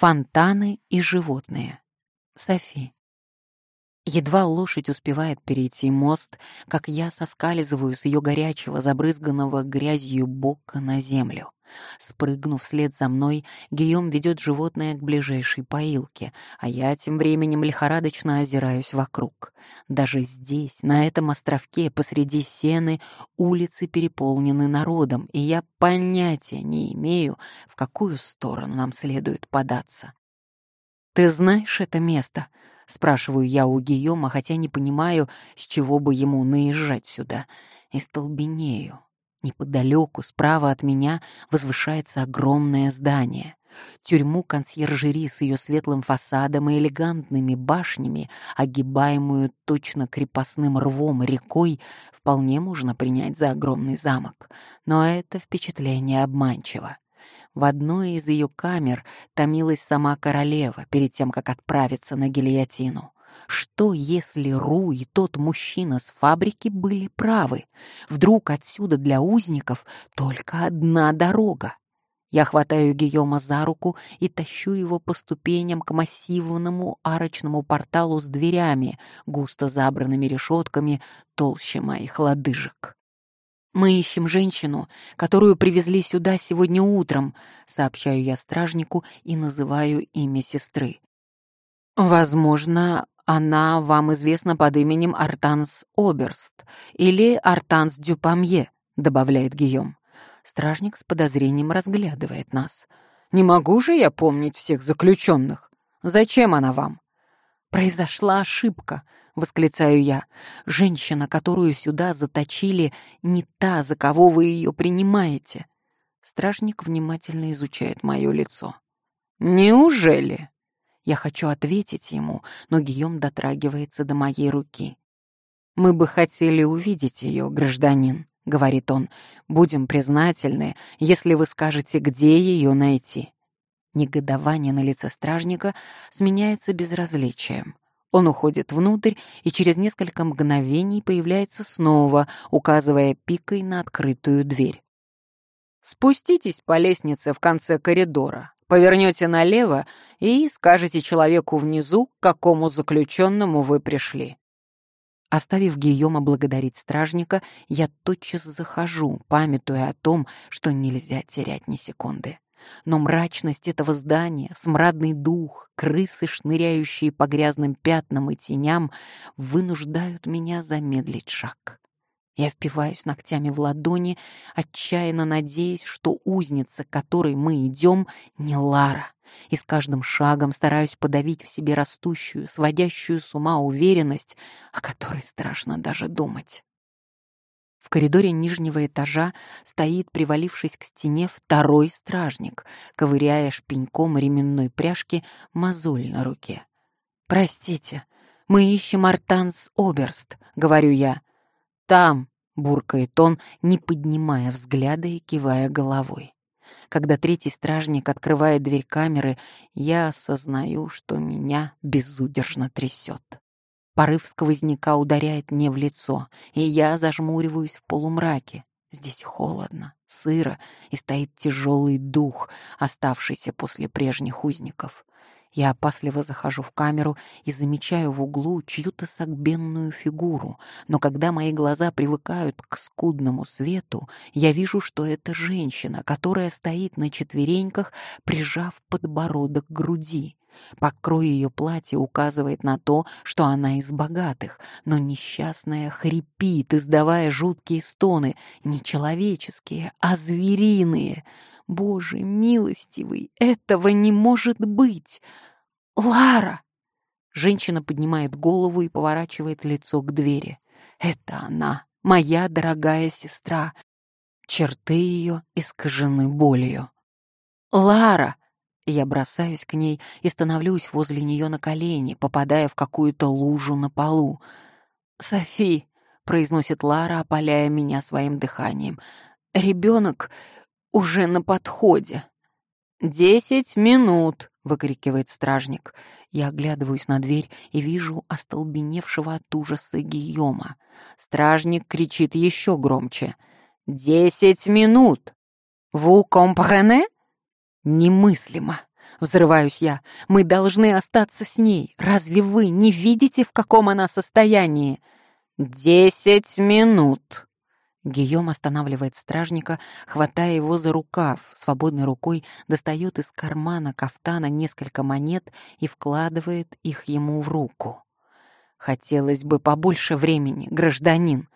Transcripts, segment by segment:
Фонтаны и животные. Софи. Едва лошадь успевает перейти мост, как я соскальзываю с ее горячего, забрызганного грязью бока на землю. Спрыгнув вслед за мной, Гийом ведет животное к ближайшей поилке, а я тем временем лихорадочно озираюсь вокруг. Даже здесь, на этом островке, посреди сены, улицы переполнены народом, и я понятия не имею, в какую сторону нам следует податься. «Ты знаешь это место?» — спрашиваю я у Гийома, хотя не понимаю, с чего бы ему наезжать сюда. И столбенею. Неподалеку, справа от меня, возвышается огромное здание. Тюрьму консьержери с ее светлым фасадом и элегантными башнями, огибаемую точно крепостным рвом рекой, вполне можно принять за огромный замок. Но это впечатление обманчиво. В одной из ее камер томилась сама королева перед тем, как отправиться на гильотину. Что, если Ру и тот мужчина с фабрики были правы? Вдруг отсюда для узников только одна дорога? Я хватаю Гийома за руку и тащу его по ступеням к массивному арочному порталу с дверями, густо забранными решетками, толще моих лодыжек. «Мы ищем женщину, которую привезли сюда сегодня утром», сообщаю я стражнику и называю имя сестры. «Возможно, она вам известна под именем Артанс Оберст или Артанс Дюпамье», — добавляет Гийом. Стражник с подозрением разглядывает нас. «Не могу же я помнить всех заключенных. Зачем она вам?» «Произошла ошибка», — восклицаю я. «Женщина, которую сюда заточили, не та, за кого вы ее принимаете». Стражник внимательно изучает мое лицо. «Неужели?» Я хочу ответить ему, но Гийом дотрагивается до моей руки. «Мы бы хотели увидеть ее, гражданин», — говорит он. «Будем признательны, если вы скажете, где ее найти». Негодование на лице стражника сменяется безразличием. Он уходит внутрь и через несколько мгновений появляется снова, указывая пикой на открытую дверь. «Спуститесь по лестнице в конце коридора. Повернете налево и скажете человеку внизу, к какому заключенному вы пришли. Оставив Гийома благодарить стражника, я тотчас захожу, памятуя о том, что нельзя терять ни секунды. Но мрачность этого здания, смрадный дух, крысы, шныряющие по грязным пятнам и теням, вынуждают меня замедлить шаг. Я впиваюсь ногтями в ладони, отчаянно надеясь, что узница, к которой мы идем, не Лара, и с каждым шагом стараюсь подавить в себе растущую, сводящую с ума уверенность, о которой страшно даже думать. В коридоре нижнего этажа стоит, привалившись к стене, второй стражник, ковыряя шпеньком ременной пряжки мозоль на руке. «Простите, мы ищем Артанс Оберст», — говорю я. «Там!» — буркает он, не поднимая взгляда и кивая головой. Когда третий стражник открывает дверь камеры, я осознаю, что меня безудержно трясет. Порыв сквозняка ударяет мне в лицо, и я зажмуриваюсь в полумраке. Здесь холодно, сыро, и стоит тяжелый дух, оставшийся после прежних узников. Я опасливо захожу в камеру и замечаю в углу чью-то согбенную фигуру, но когда мои глаза привыкают к скудному свету, я вижу, что это женщина, которая стоит на четвереньках, прижав подбородок к груди. Покрой ее платья указывает на то, что она из богатых, но несчастная хрипит, издавая жуткие стоны, не человеческие, а звериные — Боже милостивый, этого не может быть! Лара! Женщина поднимает голову и поворачивает лицо к двери. Это она, моя дорогая сестра. Черты ее искажены болью. Лара! Я бросаюсь к ней и становлюсь возле нее на колени, попадая в какую-то лужу на полу. «Софи!» — произносит Лара, опаляя меня своим дыханием. «Ребенок уже на подходе. «Десять минут!» — выкрикивает стражник. Я оглядываюсь на дверь и вижу остолбеневшего от ужаса Гийома. Стражник кричит еще громче. «Десять минут! Ву компрене?» Немыслимо. Взрываюсь я. «Мы должны остаться с ней. Разве вы не видите, в каком она состоянии?» «Десять минут!» Гийом останавливает стражника, хватая его за рукав, свободной рукой достает из кармана кафтана несколько монет и вкладывает их ему в руку. «Хотелось бы побольше времени, гражданин!»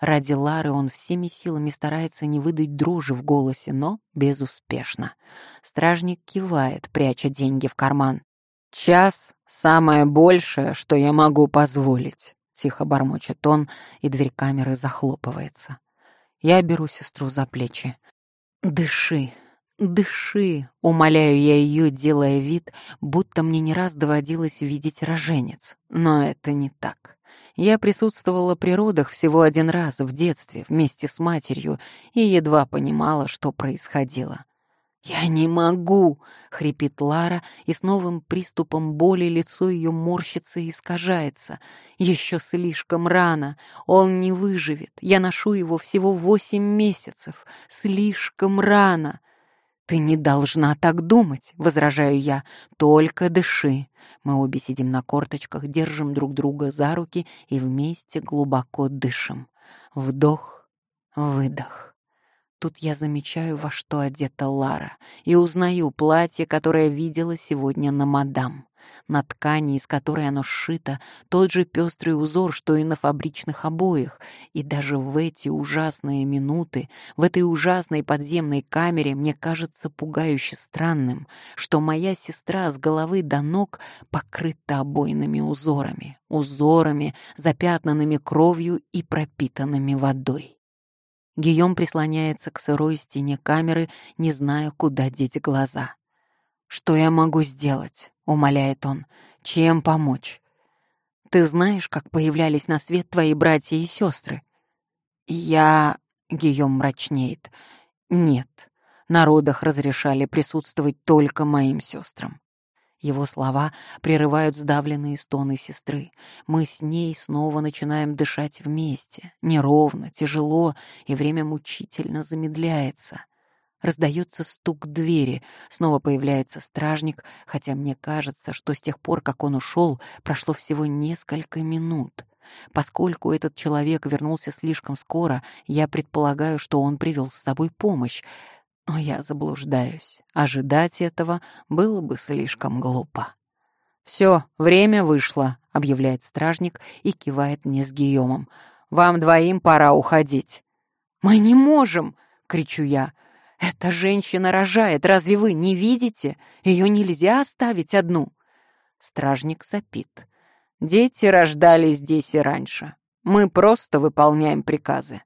Ради Лары он всеми силами старается не выдать дрожи в голосе, но безуспешно. Стражник кивает, пряча деньги в карман. «Час — самое большее, что я могу позволить», — тихо бормочет он, и дверь камеры захлопывается. Я беру сестру за плечи. «Дыши, дыши!» — умоляю я ее, делая вид, будто мне не раз доводилось видеть роженец. Но это не так. Я присутствовала при родах всего один раз в детстве вместе с матерью и едва понимала, что происходило. «Я не могу!» — хрипит Лара, и с новым приступом боли лицо ее морщится и искажается. «Еще слишком рано. Он не выживет. Я ношу его всего восемь месяцев. Слишком рано!» «Ты не должна так думать», — возражаю я. «Только дыши». Мы обе сидим на корточках, держим друг друга за руки и вместе глубоко дышим. Вдох, выдох. Тут я замечаю, во что одета Лара, и узнаю платье, которое видела сегодня на мадам. На ткани, из которой оно сшито, тот же пестрый узор, что и на фабричных обоях. И даже в эти ужасные минуты, в этой ужасной подземной камере мне кажется пугающе странным, что моя сестра с головы до ног покрыта обойными узорами, узорами, запятнанными кровью и пропитанными водой. Гийом прислоняется к сырой стене камеры, не зная, куда деть глаза. «Что я могу сделать?» — умоляет он. «Чем помочь?» «Ты знаешь, как появлялись на свет твои братья и сестры?» «Я...» — Гийом мрачнеет. «Нет, на родах разрешали присутствовать только моим сестрам. Его слова прерывают сдавленные стоны сестры. Мы с ней снова начинаем дышать вместе. Неровно, тяжело, и время мучительно замедляется. Раздается стук двери, снова появляется стражник, хотя мне кажется, что с тех пор, как он ушел, прошло всего несколько минут. Поскольку этот человек вернулся слишком скоро, я предполагаю, что он привел с собой помощь. Но я заблуждаюсь. Ожидать этого было бы слишком глупо. «Все, время вышло», — объявляет стражник и кивает мне с Гийомом. «Вам двоим пора уходить». «Мы не можем!» — кричу я. «Эта женщина рожает, разве вы не видите? Ее нельзя оставить одну». Стражник сопит. «Дети рождались здесь и раньше. Мы просто выполняем приказы».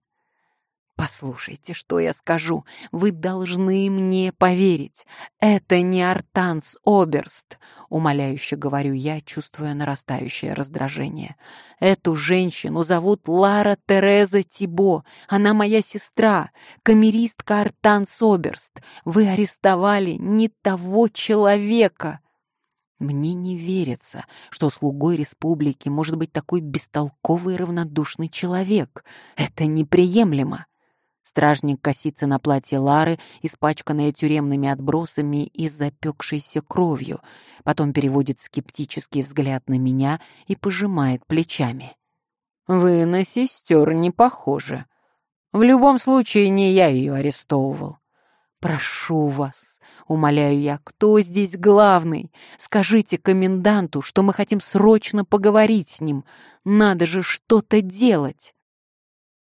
«Послушайте, что я скажу. Вы должны мне поверить. Это не Артанс Оберст», — умоляюще говорю я, чувствуя нарастающее раздражение. «Эту женщину зовут Лара Тереза Тибо. Она моя сестра, камеристка Артанс Оберст. Вы арестовали не того человека». Мне не верится, что слугой республики может быть такой бестолковый и равнодушный человек. Это неприемлемо. Стражник косится на платье Лары, испачканное тюремными отбросами и запекшейся кровью, потом переводит скептический взгляд на меня и пожимает плечами. «Вы на сестер не похожи. В любом случае, не я ее арестовывал». «Прошу вас», — умоляю я, — «кто здесь главный? Скажите коменданту, что мы хотим срочно поговорить с ним. Надо же что-то делать».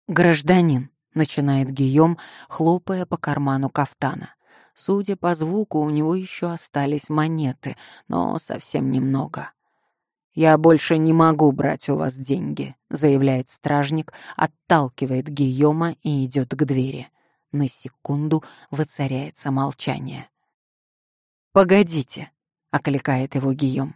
«Гражданин», начинает Гийом, хлопая по карману кафтана. Судя по звуку, у него еще остались монеты, но совсем немного. «Я больше не могу брать у вас деньги», — заявляет стражник, отталкивает Гийома и идет к двери. На секунду воцаряется молчание. «Погодите», — окликает его Гийом.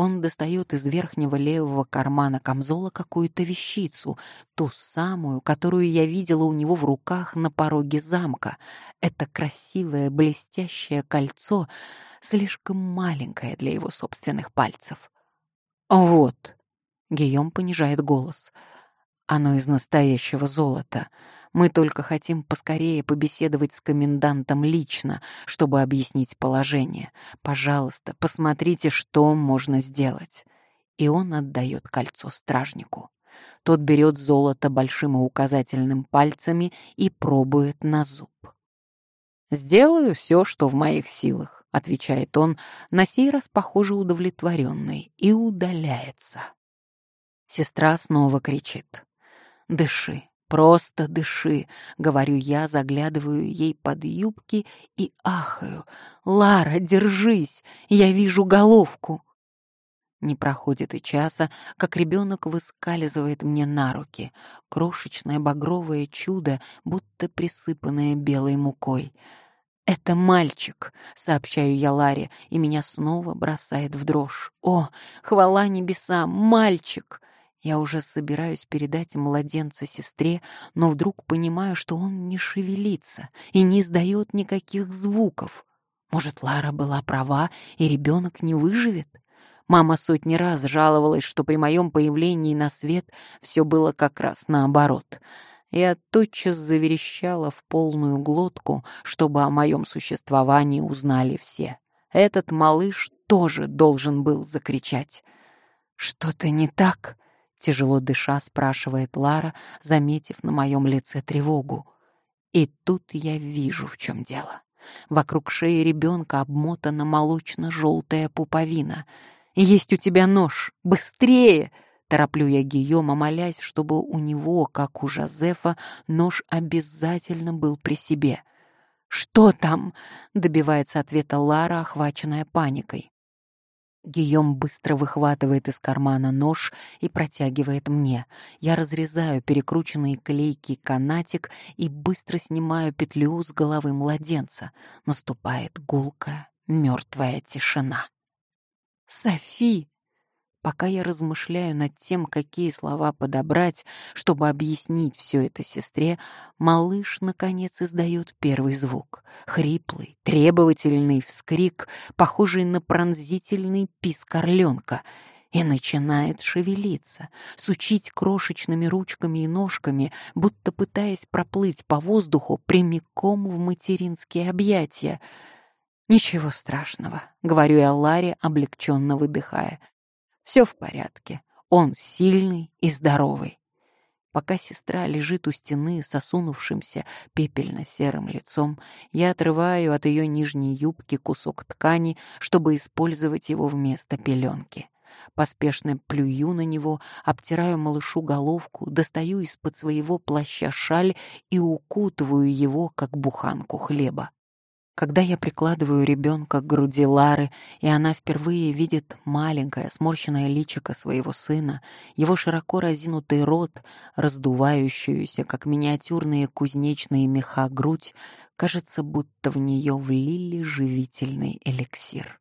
Он достает из верхнего левого кармана камзола какую-то вещицу, ту самую, которую я видела у него в руках на пороге замка. Это красивое блестящее кольцо, слишком маленькое для его собственных пальцев. «Вот», — Гийом понижает голос, — «оно из настоящего золота. Мы только хотим поскорее побеседовать с комендантом лично, чтобы объяснить положение. Пожалуйста, посмотрите, что можно сделать». И он отдает кольцо стражнику. Тот берет золото большим и указательным пальцами и пробует на зуб. «Сделаю все, что в моих силах», — отвечает он, на сей раз, похоже, удовлетворенный, и удаляется. Сестра снова кричит. «Дыши, просто дыши», — говорю я, заглядываю ей под юбки и ахаю. «Лара, держись, я вижу головку». Не проходит и часа, как ребенок выскальзывает мне на руки. Крошечное багровое чудо, будто присыпанное белой мукой. «Это мальчик», — сообщаю я Ларе, и меня снова бросает в дрожь. «О, хвала небесам, мальчик!» Я уже собираюсь передать младенца сестре, но вдруг понимаю, что он не шевелится и не издает никаких звуков. Может, Лара была права, и ребенок не выживет? Мама сотни раз жаловалась, что при моем появлении на свет все было как раз наоборот. Я тотчас заверещала в полную глотку, чтобы о моем существовании узнали все. Этот малыш тоже должен был закричать. «Что-то не так?» — тяжело дыша спрашивает Лара, заметив на моем лице тревогу. И тут я вижу, в чем дело. Вокруг шеи ребенка обмотана молочно-желтая пуповина — есть у тебя нож! Быстрее!» Тороплю я Гийома, молясь, чтобы у него, как у Жозефа, нож обязательно был при себе. «Что там?» — добивается ответа Лара, охваченная паникой. Гийом быстро выхватывает из кармана нож и протягивает мне. Я разрезаю перекрученный клейкий канатик и быстро снимаю петлю с головы младенца. Наступает гулкая, мертвая тишина. Софи! Пока я размышляю над тем, какие слова подобрать, чтобы объяснить все это сестре, малыш, наконец, издает первый звук. Хриплый, требовательный вскрик, похожий на пронзительный писк орленка — и начинает шевелиться, сучить крошечными ручками и ножками, будто пытаясь проплыть по воздуху прямиком в материнские объятия — «Ничего страшного», — говорю я Ларе, облегченно выдыхая. «Все в порядке. Он сильный и здоровый». Пока сестра лежит у стены с осунувшимся пепельно-серым лицом, я отрываю от ее нижней юбки кусок ткани, чтобы использовать его вместо пеленки. Поспешно плюю на него, обтираю малышу головку, достаю из-под своего плаща шаль и укутываю его, как буханку хлеба. Когда я прикладываю ребенка к груди Лары, и она впервые видит маленькое сморщенное личико своего сына, его широко разинутый рот, раздувающуюся, как миниатюрные кузнечные меха грудь, кажется, будто в нее влили живительный эликсир.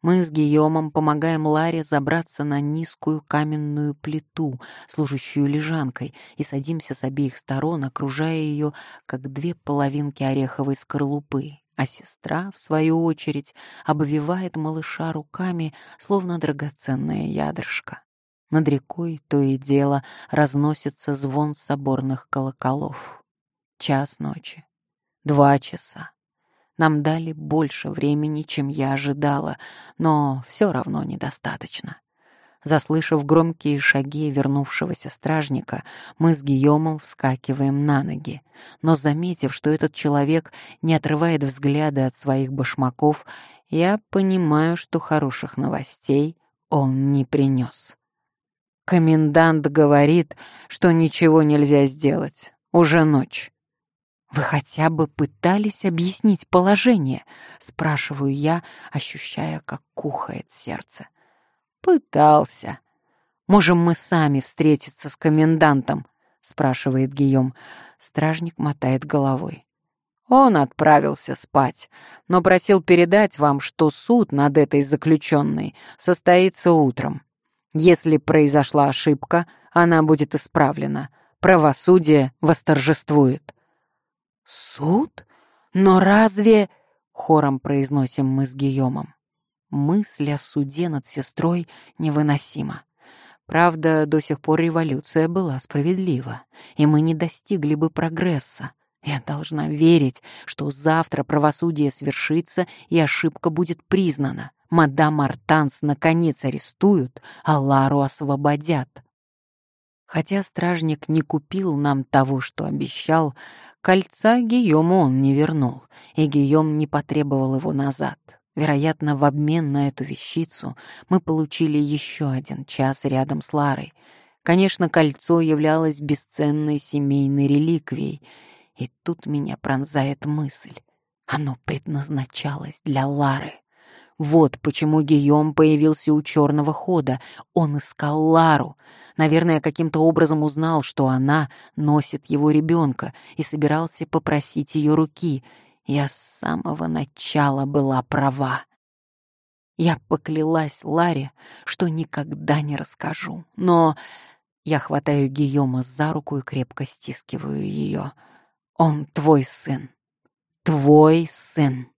Мы с Гийомом помогаем Ларе забраться на низкую каменную плиту, служащую лежанкой, и садимся с обеих сторон, окружая ее, как две половинки ореховой скорлупы, а сестра, в свою очередь, обвивает малыша руками, словно драгоценное ядрышко. Над рекой то и дело разносится звон соборных колоколов. Час ночи. Два часа. Нам дали больше времени, чем я ожидала, но все равно недостаточно. Заслышав громкие шаги вернувшегося стражника, мы с Гийомом вскакиваем на ноги. Но, заметив, что этот человек не отрывает взгляда от своих башмаков, я понимаю, что хороших новостей он не принес. Комендант говорит, что ничего нельзя сделать. Уже ночь. «Вы хотя бы пытались объяснить положение?» — спрашиваю я, ощущая, как кухает сердце. Пытался. Можем мы сами встретиться с комендантом? спрашивает Гийом. Стражник мотает головой. Он отправился спать, но просил передать вам, что суд над этой заключенной состоится утром. Если произошла ошибка, она будет исправлена. Правосудие восторжествует. «Суд? Но разве...» — хором произносим мы с Гийомом. Мысль о суде над сестрой невыносима. Правда, до сих пор революция была справедлива, и мы не достигли бы прогресса. Я должна верить, что завтра правосудие свершится и ошибка будет признана. Мадам Артанс наконец арестуют, а Лару освободят. Хотя стражник не купил нам того, что обещал, кольца Гийому он не вернул, и Гийом не потребовал его назад. Вероятно, в обмен на эту вещицу мы получили еще один час рядом с Ларой. Конечно, кольцо являлось бесценной семейной реликвией, и тут меня пронзает мысль. Оно предназначалось для Лары. Вот почему Гийом появился у черного хода. Он искал Лару. Наверное, каким-то образом узнал, что она носит его ребенка, и собирался попросить ее руки — я с самого начала была права. Я поклялась Ларе, что никогда не расскажу, но я хватаю Гийома за руку и крепко стискиваю ее. Он твой сын. Твой сын.